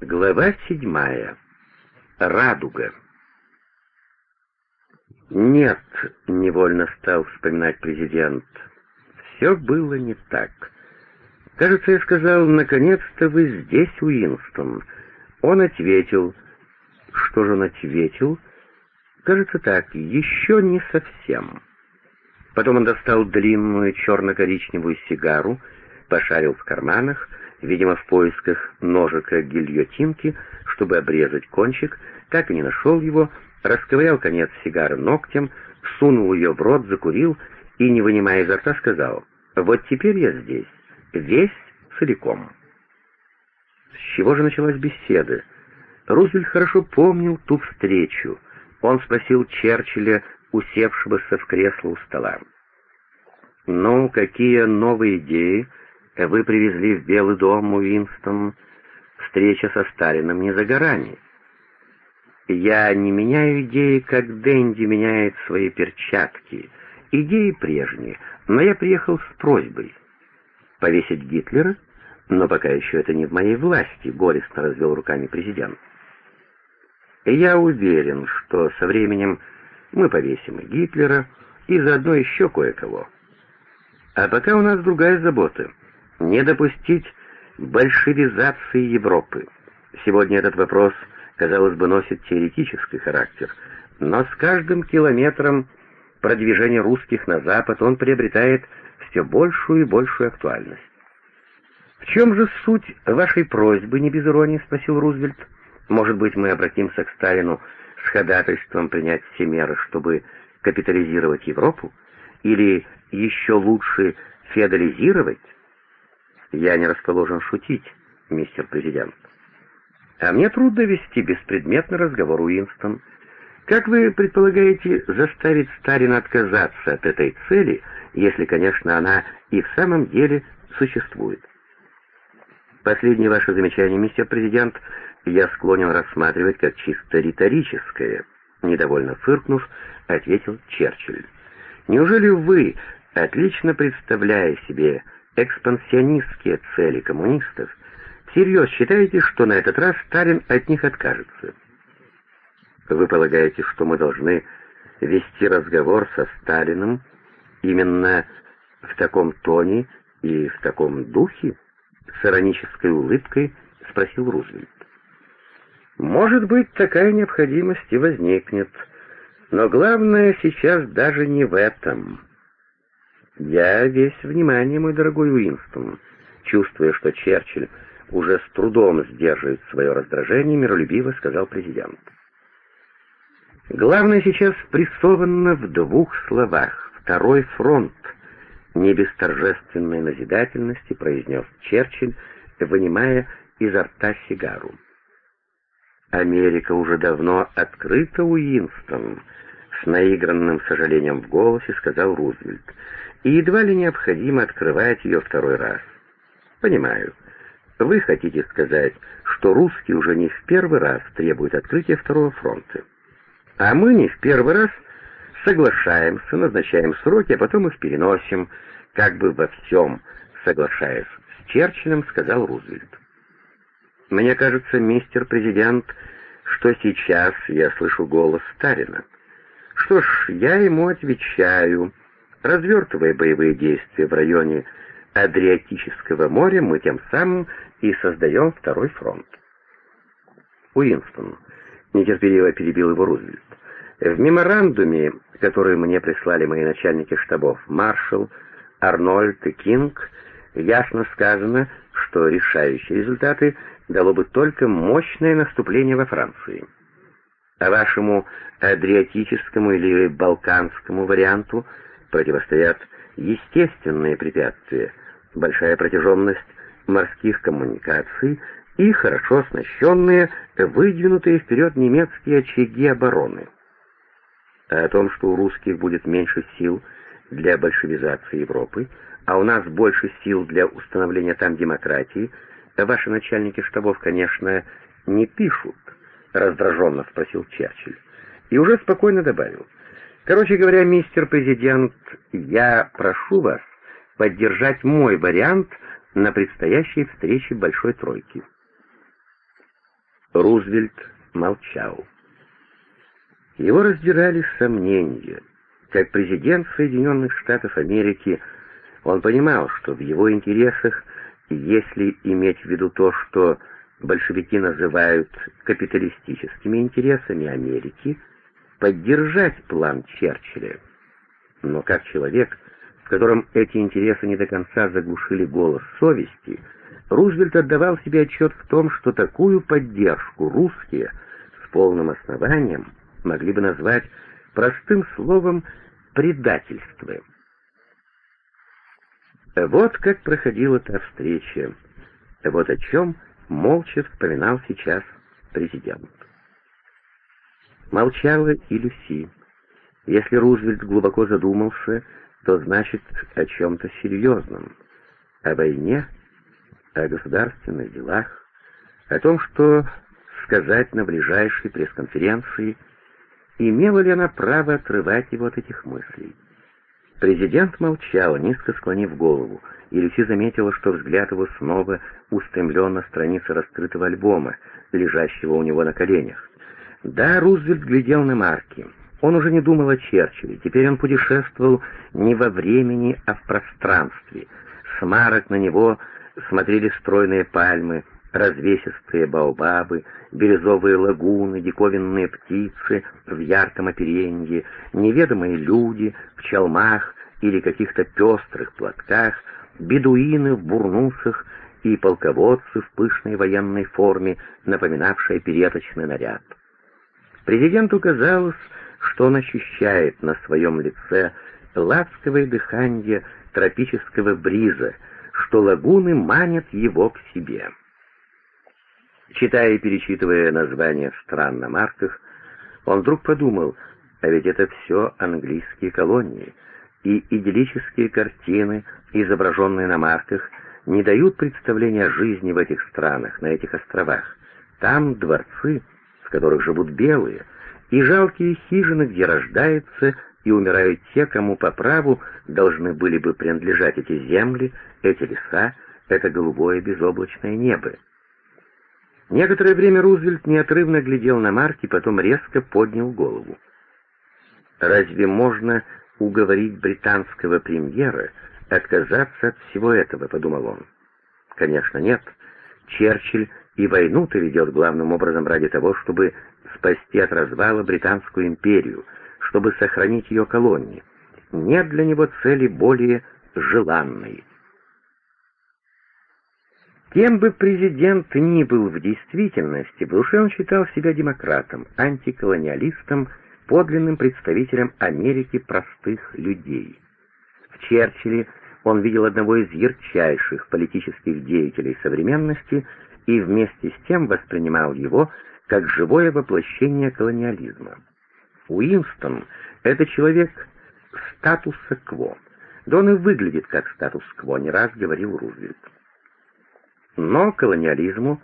Глава седьмая. Радуга. «Нет», — невольно стал вспоминать президент, — «все было не так. Кажется, я сказал, наконец-то вы здесь, Уинстон». Он ответил. Что же он ответил? Кажется так, еще не совсем. Потом он достал длинную черно-коричневую сигару, пошарил в карманах, видимо, в поисках ножика гильотинки, чтобы обрезать кончик, так и не нашел его, расковырял конец сигары ногтем, сунул ее в рот, закурил и, не вынимая изо рта, сказал, «Вот теперь я здесь, весь целиком». С чего же началась беседа? Рузвельт хорошо помнил ту встречу. Он спросил Черчилля, усевшегося в кресло у стола. «Ну, какие новые идеи вы привезли в Белый дом, Уинстон? Встреча со Сталином не за горами». «Я не меняю идеи, как Дэнди меняет свои перчатки. Идеи прежние, но я приехал с просьбой. Повесить Гитлера? Но пока еще это не в моей власти», — горестно развел руками президент. «Я уверен, что со временем мы повесим и Гитлера, и заодно еще кое-кого. А пока у нас другая забота — не допустить большевизации Европы. Сегодня этот вопрос, казалось бы, носит теоретический характер, но с каждым километром продвижения русских на запад он приобретает все большую и большую актуальность. «В чем же суть вашей просьбы?» — не без иронии спросил Рузвельт. «Может быть, мы обратимся к Сталину с ходатайством принять все меры, чтобы капитализировать Европу? Или еще лучше феодализировать? Я не расположен шутить, мистер президент. А мне трудно вести беспредметный разговор, Уинстон. Как вы предполагаете заставить Сталина отказаться от этой цели, если, конечно, она и в самом деле существует? Последнее ваше замечание, мистер президент, я склонен рассматривать как чисто риторическое, недовольно фыркнув, ответил Черчилль. Неужели вы, отлично представляя себе экспансионистские цели коммунистов, всерьез считаете, что на этот раз Сталин от них откажется? Вы полагаете, что мы должны вести разговор со Сталиным именно в таком тоне и в таком духе? С иронической улыбкой спросил Рузвельт. Может быть, такая необходимость и возникнет, но главное сейчас даже не в этом. Я весь внимание, мой дорогой Уинстон, чувствуя, что Черчилль уже с трудом сдерживает свое раздражение, миролюбиво сказал президент. Главное сейчас прессовано в двух словах. Второй фронт. Не без торжественной назидательности произнес Черчилль, вынимая изо рта сигару. Америка уже давно открыта, Уинстон, с наигранным сожалением в голосе сказал Рузвельт, и едва ли необходимо открывать ее второй раз. Понимаю. Вы хотите сказать, что русские уже не в первый раз требуют открытия второго фронта. А мы не в первый раз соглашаемся, назначаем сроки, а потом их переносим, как бы во всем соглашаясь с Черчиллем, сказал Рузвельт. Мне кажется, мистер президент, что сейчас я слышу голос Сталина. Что ж, я ему отвечаю. Развертывая боевые действия в районе Адриатического моря, мы тем самым и создаем второй фронт. Уинстон нетерпеливо перебил его Рузвельт. В меморандуме, который мне прислали мои начальники штабов, маршал, Арнольд и Кинг, ясно сказано, что решающие результаты дало бы только мощное наступление во Франции. А вашему адриатическому или балканскому варианту противостоят естественные препятствия, большая протяженность морских коммуникаций и хорошо оснащенные, выдвинутые вперед немецкие очаги обороны. А о том, что у русских будет меньше сил для большевизации Европы, а у нас больше сил для установления там демократии, ваши начальники штабов, конечно, не пишут, раздраженно спросил Черчилль. И уже спокойно добавил. Короче говоря, мистер президент, я прошу вас поддержать мой вариант на предстоящей встрече Большой Тройки. Рузвельт молчал. Его раздирали сомнения. Как президент Соединенных Штатов Америки он понимал, что в его интересах, если иметь в виду то, что большевики называют капиталистическими интересами Америки, поддержать план Черчилля. Но как человек, в котором эти интересы не до конца заглушили голос совести, Рузвельт отдавал себе отчет в том, что такую поддержку русские с полным основанием могли бы назвать простым словом «предательство». Вот как проходила та встреча. Вот о чем молча вспоминал сейчас президент. Молчала и Люси. Если Рузвельт глубоко задумался, то значит о чем-то серьезном. О войне, о государственных делах, о том, что сказать на ближайшей пресс-конференции, имела ли она право отрывать его от этих мыслей. Президент молчал, низко склонив голову, и Люси заметила, что взгляд его снова устремлен на страницы раскрытого альбома, лежащего у него на коленях. Да, Рузвельт глядел на марки. Он уже не думал о Черчилле, теперь он путешествовал не во времени, а в пространстве. С марок на него смотрели стройные пальмы, развесистые баобабы, бирюзовые лагуны, диковинные птицы в ярком оперенье, неведомые люди в чалмах или каких-то пестрых платках, бедуины в бурнусах и полководцы в пышной военной форме, напоминавшей переточный наряд. Президенту казалось, что он ощущает на своем лице ласковое дыхание тропического бриза, что лагуны манят его к себе. Читая и перечитывая названия стран на марках, он вдруг подумал, а ведь это все английские колонии, и идиллические картины, изображенные на марках, не дают представления о жизни в этих странах, на этих островах. Там дворцы, в которых живут белые, и жалкие хижины, где рождаются и умирают те, кому по праву должны были бы принадлежать эти земли, эти леса, это голубое безоблачное небо. Некоторое время Рузвельт неотрывно глядел на Марки, потом резко поднял голову. «Разве можно уговорить британского премьера отказаться от всего этого?» — подумал он. «Конечно, нет. Черчилль и войну-то ведет главным образом ради того, чтобы спасти от развала Британскую империю, чтобы сохранить ее колонии. Нет для него цели более желанной». Кем бы президент ни был в действительности, он считал себя демократом, антиколониалистом, подлинным представителем Америки простых людей. В Черчилле он видел одного из ярчайших политических деятелей современности и вместе с тем воспринимал его как живое воплощение колониализма. Уинстон — это человек статуса кво. Да он и выглядит как статус-кво, не раз говорил Рузвельт. Но колониализму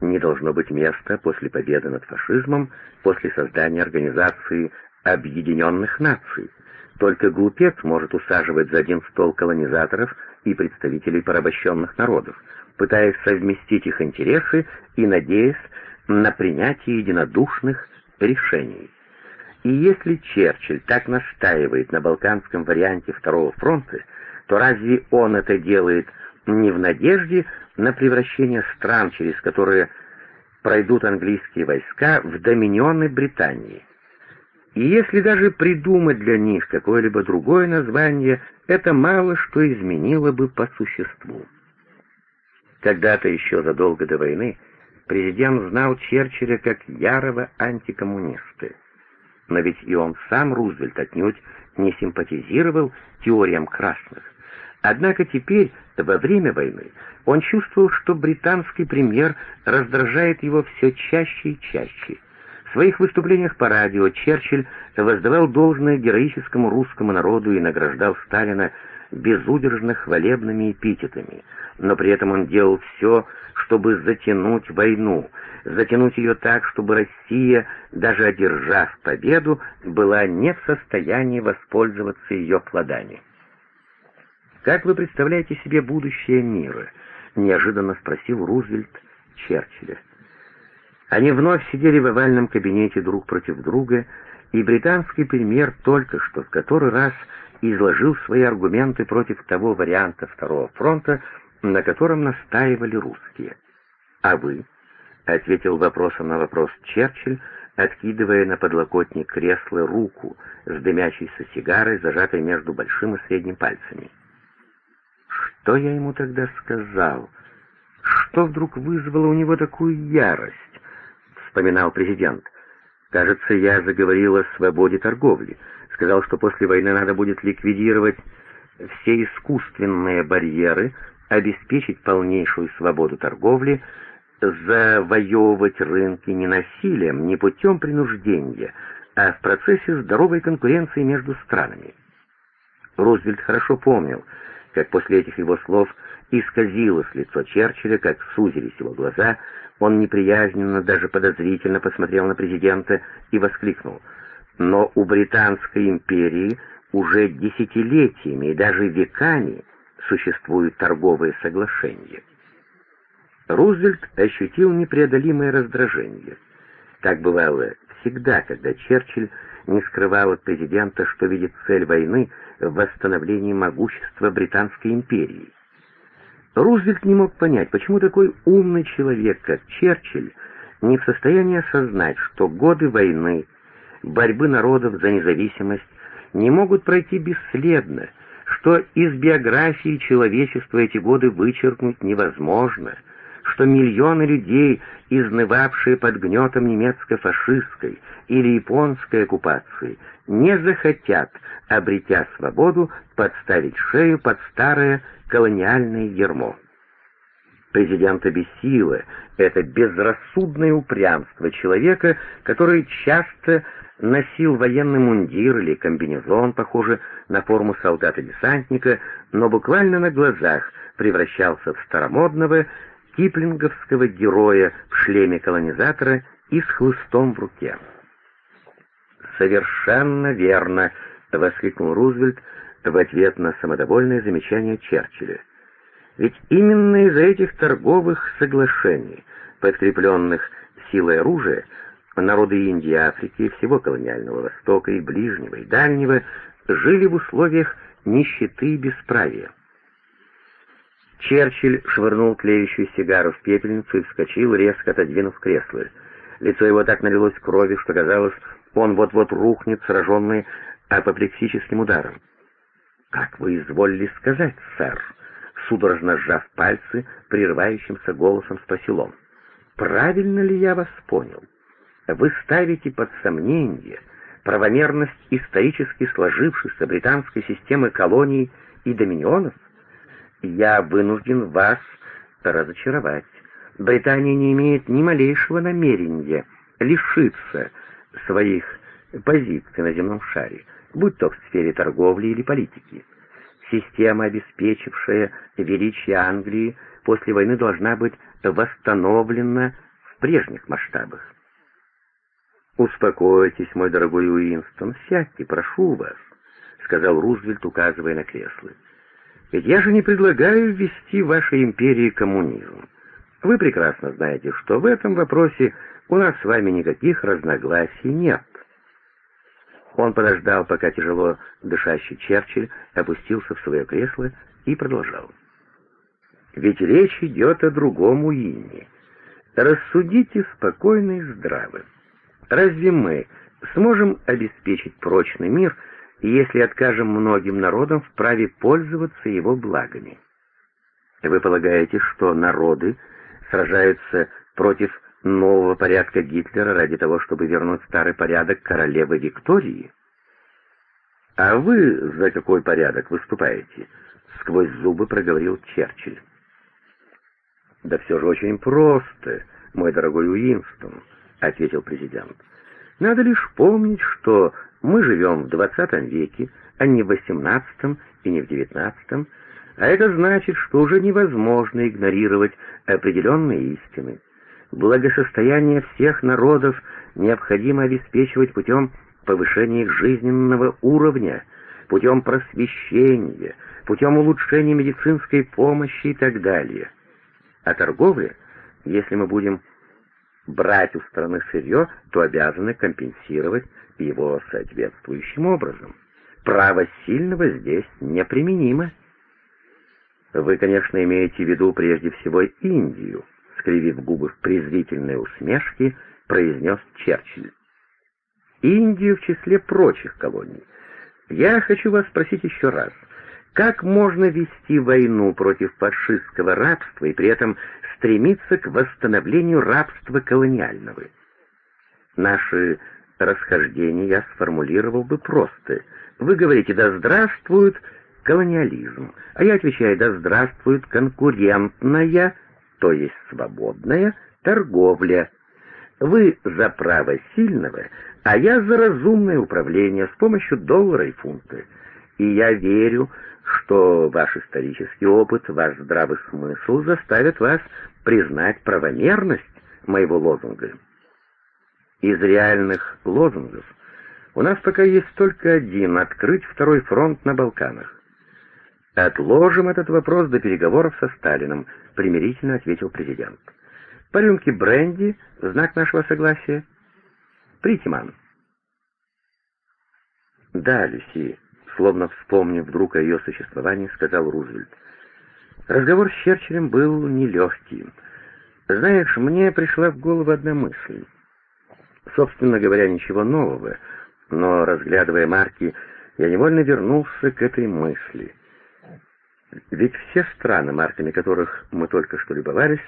не должно быть места после победы над фашизмом, после создания Организации Объединенных Наций. Только глупец может усаживать за один стол колонизаторов и представителей порабощенных народов, пытаясь совместить их интересы и надеясь на принятие единодушных решений. И если Черчилль так настаивает на балканском варианте Второго фронта, то разве он это делает не в надежде на превращение стран, через которые пройдут английские войска, в доминионы Британии. И если даже придумать для них какое-либо другое название, это мало что изменило бы по существу. Когда-то еще задолго до войны президент знал Черчилля как ярого антикоммуниста. Но ведь и он сам, Рузвельт, отнюдь не симпатизировал теориям красных. Однако теперь, во время войны, он чувствовал, что британский премьер раздражает его все чаще и чаще. В своих выступлениях по радио Черчилль воздавал должное героическому русскому народу и награждал Сталина безудержно хвалебными эпитетами, но при этом он делал все, чтобы затянуть войну, затянуть ее так, чтобы Россия, даже одержав победу, была не в состоянии воспользоваться ее плодами. «Как вы представляете себе будущее мира?» — неожиданно спросил Рузвельт Черчилля. Они вновь сидели в овальном кабинете друг против друга, и британский премьер только что в который раз изложил свои аргументы против того варианта Второго фронта, на котором настаивали русские. «А вы?» — ответил вопросом на вопрос Черчилль, откидывая на подлокотник кресла руку с дымящейся сигарой, зажатой между большим и средним пальцами. «Что я ему тогда сказал? Что вдруг вызвало у него такую ярость?» — вспоминал президент. «Кажется, я заговорил о свободе торговли. Сказал, что после войны надо будет ликвидировать все искусственные барьеры, обеспечить полнейшую свободу торговли, завоевывать рынки не насилием, не путем принуждения, а в процессе здоровой конкуренции между странами. Рузвельт хорошо помнил, как после этих его слов исказилось лицо Черчилля, как сузились его глаза, он неприязненно, даже подозрительно посмотрел на президента и воскликнул. «Но у Британской империи уже десятилетиями и даже веками существуют торговые соглашения». Рузвельт ощутил непреодолимое раздражение. Так бывало всегда, когда Черчилль не скрывал от президента, что видит цель войны в восстановлении могущества Британской империи. Рузвельт не мог понять, почему такой умный человек, как Черчилль, не в состоянии осознать, что годы войны, борьбы народов за независимость не могут пройти бесследно, что из биографии человечества эти годы вычеркнуть невозможно — что миллионы людей, изнывавшие под гнетом немецко-фашистской или японской оккупации, не захотят, обретя свободу, подставить шею под старое колониальное ермо. Президента бесило это безрассудное упрямство человека, который часто носил военный мундир или комбинезон, похожий на форму солдата-десантника, но буквально на глазах превращался в старомодного, киплинговского героя в шлеме колонизатора и с хлыстом в руке. «Совершенно верно!» — воскликнул Рузвельт в ответ на самодовольное замечание Черчилля. «Ведь именно из-за этих торговых соглашений, подкрепленных силой оружия, народы Индии, Африки, всего колониального Востока и Ближнего и Дальнего жили в условиях нищеты и бесправия. Черчилль швырнул тлеющую сигару в пепельницу и вскочил, резко отодвинув кресло. Лицо его так налилось кровью, что казалось, он вот-вот рухнет, сраженный апоплексическим ударом. «Как вы изволили сказать, сэр?» Судорожно сжав пальцы, прерывающимся голосом спросил он. «Правильно ли я вас понял? Вы ставите под сомнение правомерность исторически сложившейся британской системы колоний и доминионов?» Я вынужден вас разочаровать. Британия не имеет ни малейшего намерения лишиться своих позиций на земном шаре, будь то в сфере торговли или политики. Система, обеспечившая величие Англии, после войны должна быть восстановлена в прежних масштабах. «Успокойтесь, мой дорогой Уинстон, сядьте, прошу вас», — сказал Рузвельт, указывая на кресло. Я же не предлагаю ввести в вашей империи коммунизм. Вы прекрасно знаете, что в этом вопросе у нас с вами никаких разногласий нет. Он подождал, пока тяжело дышащий Черчилль опустился в свое кресло и продолжал. Ведь речь идет о другом Уинне. Рассудите спокойно и здраво. Разве мы сможем обеспечить прочный мир, если откажем многим народам в праве пользоваться его благами. Вы полагаете, что народы сражаются против нового порядка Гитлера ради того, чтобы вернуть старый порядок королевы Виктории? А вы за какой порядок выступаете? Сквозь зубы проговорил Черчилль. Да все же очень просто, мой дорогой Уинстон, ответил президент. Надо лишь помнить, что мы живем в двадцатом веке, а не в восемнадцатом и не в девятнадцатом, а это значит, что уже невозможно игнорировать определенные истины. Благосостояние всех народов необходимо обеспечивать путем повышения их жизненного уровня, путем просвещения, путем улучшения медицинской помощи и так далее. А торговля, если мы будем брать у страны сырье, то обязаны компенсировать его соответствующим образом. Право сильного здесь неприменимо. Вы, конечно, имеете в виду прежде всего Индию, скривив губы в презрительной усмешке, произнес Черчилль. Индию в числе прочих колоний. Я хочу вас спросить еще раз, как можно вести войну против фашистского рабства и при этом стремиться к восстановлению рабства колониального? Наши расхождения я сформулировал бы просто. Вы говорите «да здравствует колониализм», а я отвечаю «да здравствует конкурентная, то есть свободная, торговля». Вы за право сильного, а я за разумное управление с помощью доллара и фунта. И я верю, что ваш исторический опыт, ваш здравый смысл заставят вас признать правомерность моего лозунга. Из реальных лозунгов у нас пока есть только один — открыть второй фронт на Балканах. «Отложим этот вопрос до переговоров со Сталиным», — примирительно ответил президент. «По рюмке бренди — знак нашего согласия». Притиман. «Да, Люси», словно вспомнив вдруг о ее существовании, сказал Рузвельт. Разговор с Черчиллем был нелегкий. Знаешь, мне пришла в голову одна мысль. Собственно говоря, ничего нового, но, разглядывая марки, я невольно вернулся к этой мысли. Ведь все страны, марками которых мы только что любовались,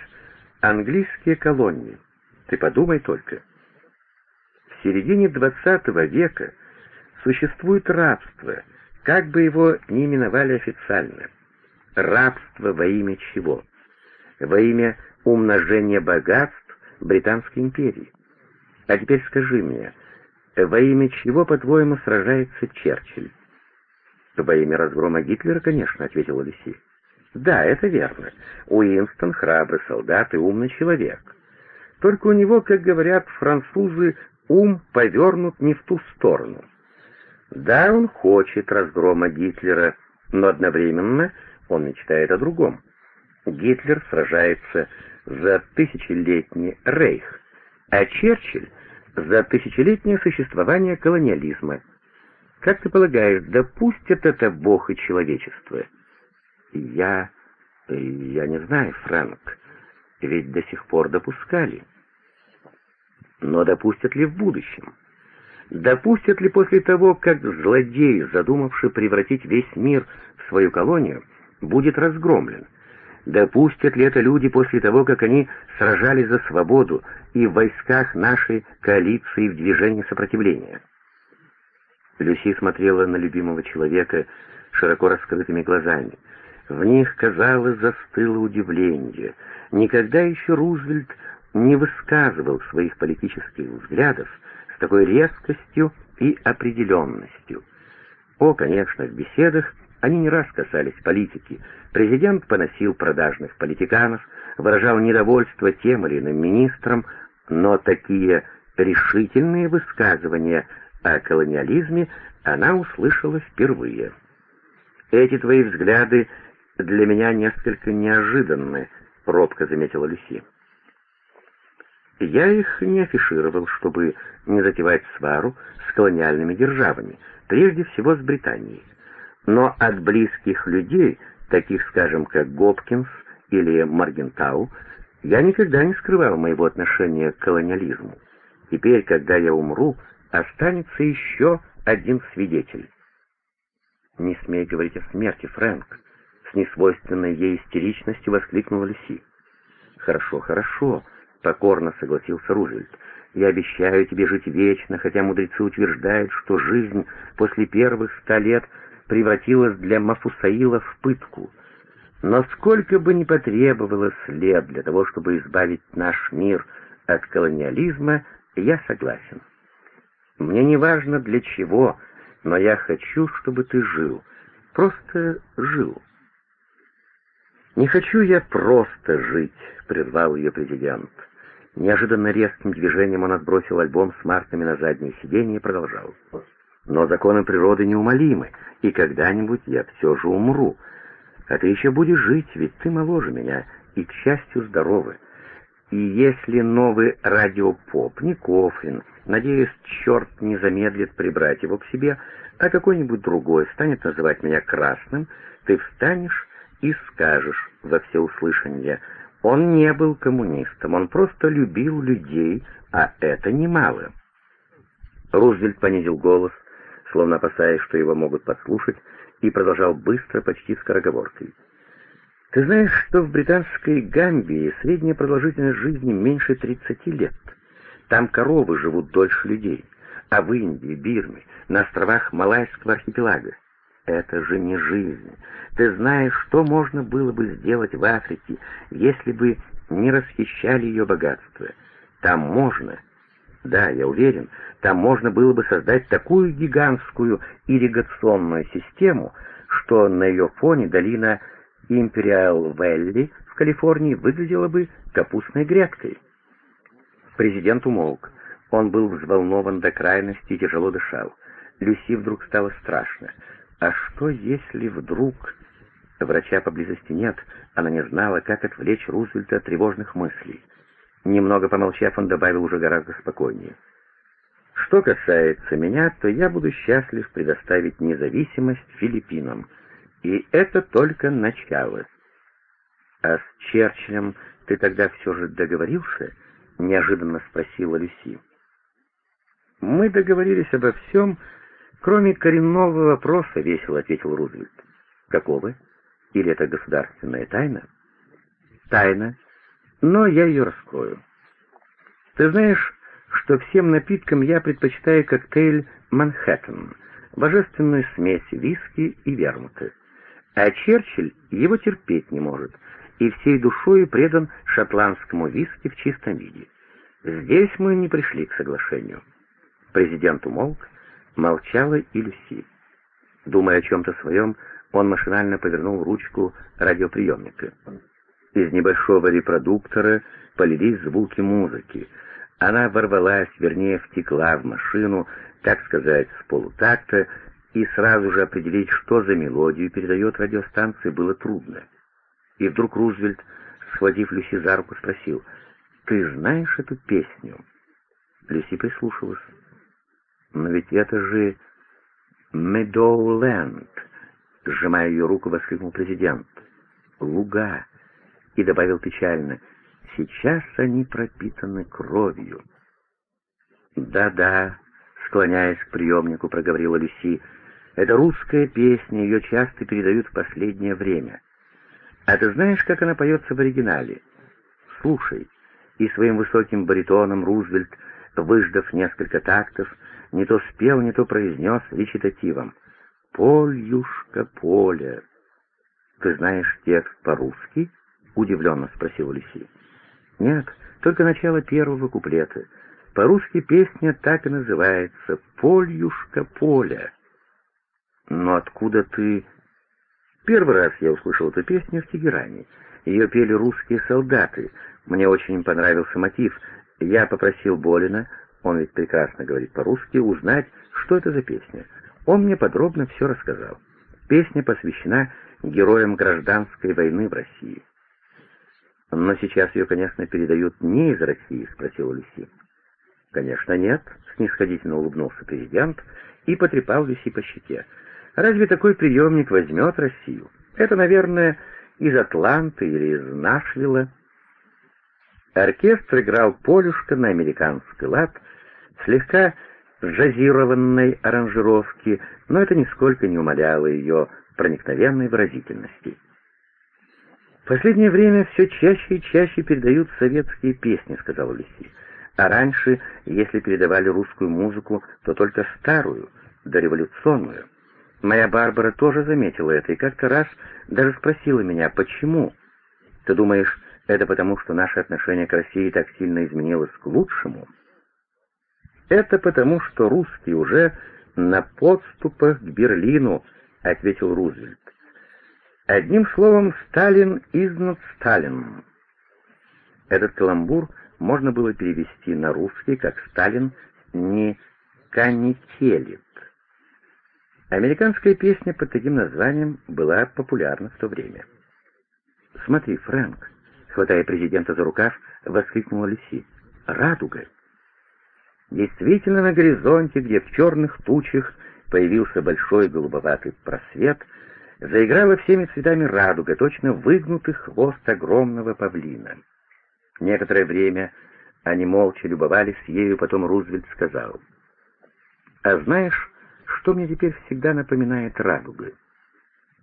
английские колонии. Ты подумай только. В середине XX века существует рабство — как бы его ни именовали официально. Рабство во имя чего? Во имя умножения богатств Британской империи. А теперь скажи мне, во имя чего, по-твоему, сражается Черчилль? Во имя разгрома Гитлера, конечно, ответил Люси. Да, это верно. Уинстон храбрый солдат и умный человек. Только у него, как говорят французы, ум повернут не в ту сторону. Да, он хочет разгрома Гитлера, но одновременно он мечтает о другом. Гитлер сражается за тысячелетний рейх, а Черчилль — за тысячелетнее существование колониализма. Как ты полагаешь, допустят это Бог и человечество? Я... я не знаю, Фрэнк, ведь до сих пор допускали. Но допустят ли в будущем? Допустят ли после того, как злодей, задумавший превратить весь мир в свою колонию, будет разгромлен? Допустят ли это люди после того, как они сражались за свободу и в войсках нашей коалиции в движении сопротивления? Люси смотрела на любимого человека широко раскрытыми глазами. В них, казалось, застыло удивление. Никогда еще Рузвельт не высказывал своих политических взглядов, с такой резкостью и определенностью. О, конечно, в беседах они не раз касались политики. Президент поносил продажных политиканов, выражал недовольство тем или иным министрам, но такие решительные высказывания о колониализме она услышала впервые. «Эти твои взгляды для меня несколько неожиданны», — робко заметила Люси. Я их не афишировал, чтобы не затевать свару с колониальными державами, прежде всего с Британией. Но от близких людей, таких, скажем, как Гопкинс или Маргентау, я никогда не скрывал моего отношения к колониализму. Теперь, когда я умру, останется еще один свидетель. «Не смей говорить о смерти, Фрэнк!» С несвойственной ей истеричностью воскликнула Люси. «Хорошо, хорошо», покорно согласился Рузвельт. «Я обещаю тебе жить вечно, хотя мудрецы утверждают, что жизнь после первых ста лет превратилась для Мафусаила в пытку. Но сколько бы ни потребовалось лет для того, чтобы избавить наш мир от колониализма, я согласен. Мне не важно для чего, но я хочу, чтобы ты жил, просто жил». «Не хочу я просто жить», — прервал ее президент. Неожиданно резким движением он отбросил альбом с марками на заднее сиденье и продолжал. «Но законы природы неумолимы, и когда-нибудь я все же умру. А ты еще будешь жить, ведь ты моложе меня и, к счастью, здоровы. И если новый радиопоп, не Кофлин, надеюсь, черт не замедлит прибрать его к себе, а какой-нибудь другой станет называть меня красным, ты встанешь и скажешь во всеуслышание, он не был коммунистом, он просто любил людей, а это немало. Рузвельт понизил голос, словно опасаясь, что его могут подслушать, и продолжал быстро, почти скороговоркой. «Ты знаешь, что в британской Гамбии средняя продолжительность жизни меньше 30 лет? Там коровы живут дольше людей, а в Индии, Бирме, на островах Малайского архипелага. Это же не жизнь. Ты знаешь, что можно было бы сделать в Африке, если бы не расхищали ее богатство. Там можно, да, я уверен, там можно было бы создать такую гигантскую ирригационную систему, что на ее фоне долина Империал-Вэлли в Калифорнии выглядела бы капустной грядкой. Президент умолк. Он был взволнован до крайности и тяжело дышал. Люси вдруг стало страшно. А что, если вдруг... Врача поблизости нет, она не знала, как отвлечь Рузвельта от тревожных мыслей. Немного помолчав, он добавил уже гораздо спокойнее. «Что касается меня, то я буду счастлив предоставить независимость Филиппинам. И это только начало». «А с Черчиллем ты тогда все же договорился?» — неожиданно спросила Люси. «Мы договорились обо всем, кроме коренного вопроса», — весело ответил Рузвельт. «Какого? Или это государственная тайна?» «Тайна, но я ее раскрою. Ты знаешь, что всем напиткам я предпочитаю коктейль «Манхэттен», божественную смесь виски и вермута. А Черчилль его терпеть не может и всей душой предан шотландскому виски в чистом виде. Здесь мы не пришли к соглашению. Президент умолк, молчала и Люси. Думая о чем-то своем, он машинально повернул ручку радиоприемника. Из небольшого репродуктора полились звуки музыки. Она ворвалась, вернее, втекла в машину, так сказать, с полутакта, и сразу же определить, что за мелодию передает радиостанция, было трудно. И вдруг Рузвельт, схватив Люси за руку, спросил, «Ты знаешь эту песню?» Люси прислушалась. «Но ведь это же Медоуленд!» Сжимая ее руку, воскликнул президент. «Луга!» И добавил печально, «Сейчас они пропитаны кровью». «Да-да», — склоняясь к приемнику, проговорила Люси, «это русская песня, ее часто передают в последнее время. А ты знаешь, как она поется в оригинале? Слушай». И своим высоким баритоном Рузвельт, выждав несколько тактов, не то спел, не то произнес речитативом «Польюшка поле». «Ты знаешь текст по-русски?» — удивленно спросил Люси. «Нет, только начало первого куплета. По-русски песня так и называется «Польюшка поля». «Но откуда ты...» Первый раз я услышал эту песню в Тегеране. Ее пели русские солдаты. Мне очень понравился мотив. Я попросил Болина, он ведь прекрасно говорит по-русски, узнать, что это за песня. Он мне подробно все рассказал. Песня посвящена героям гражданской войны в России. «Но сейчас ее, конечно, передают не из России?» — спросил Люси. «Конечно нет», — снисходительно улыбнулся президент и потрепал Люси по щеке. «Разве такой приемник возьмет Россию? Это, наверное, из Атланты или из Нашвилла». Оркестр играл полюшка на американский лад, слегка джазированной аранжировки, но это нисколько не умаляло ее проникновенной выразительности. «В последнее время все чаще и чаще передают советские песни», — сказал Лиси. «А раньше, если передавали русскую музыку, то только старую, дореволюционную. Моя Барбара тоже заметила это и как-то раз даже спросила меня, почему. Ты думаешь, это потому, что наше отношение к России так сильно изменилось к лучшему?» «Это потому, что русские уже на подступах к Берлину», — ответил Рузвельт. Одним словом, Сталин изнут Сталин. Этот каламбур можно было перевести на русский, как Сталин не канителит. Американская песня под таким названием была популярна в то время. «Смотри, Фрэнк», — хватая президента за рукав, — воскликнула Люси. «Радуга!» Действительно, на горизонте, где в черных тучах появился большой голубоватый просвет, заиграла всеми цветами радуга, точно выгнутый хвост огромного павлина. Некоторое время они молча любовались ею, потом Рузвельт сказал, «А знаешь, что мне теперь всегда напоминает радуга?»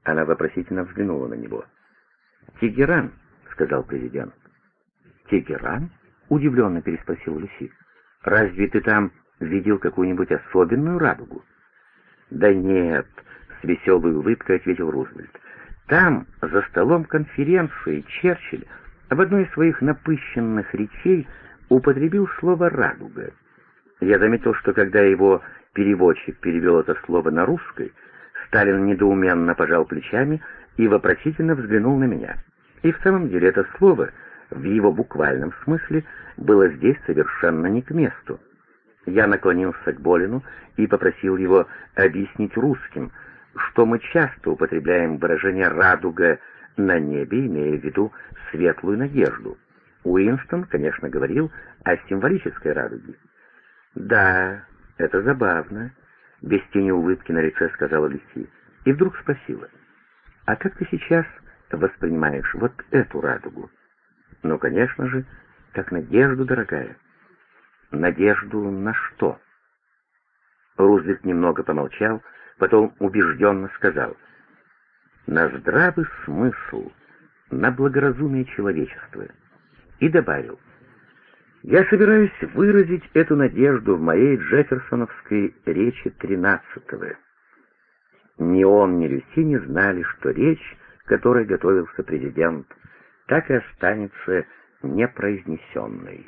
Она вопросительно взглянула на него. «Тегеран», — сказал президент. «Тегеран?» — удивленно переспросил Люси. «Разве ты там видел какую-нибудь особенную радугу?» «Да нет», — с веселой улыбкой ответил Рузвельт. «Там, за столом конференции, Черчилль в одной из своих напыщенных речей употребил слово «радуга». Я заметил, что когда его переводчик перевел это слово на русский, Сталин недоуменно пожал плечами и вопросительно взглянул на меня. И в самом деле это слово в его буквальном смысле было здесь совершенно не к месту. Я наклонился к Болину и попросил его объяснить русским, что мы часто употребляем выражение «радуга» на небе, имея в виду светлую надежду. Уинстон, конечно, говорил о символической радуге. «Да, это забавно», — без тени улыбки на лице сказала Люси, и вдруг спросила, «А как ты сейчас воспринимаешь вот эту радугу?» «Ну, конечно же, как надежду, дорогая». «Надежду на что?» Рузвельт немного помолчал, потом убежденно сказал, «На здравый смысл, на благоразумие человечества» и добавил, «Я собираюсь выразить эту надежду в моей джефферсоновской речи тринадцатого». Ни он, ни Люси не знали, что речь, которой готовился президент, так и останется непроизнесенной.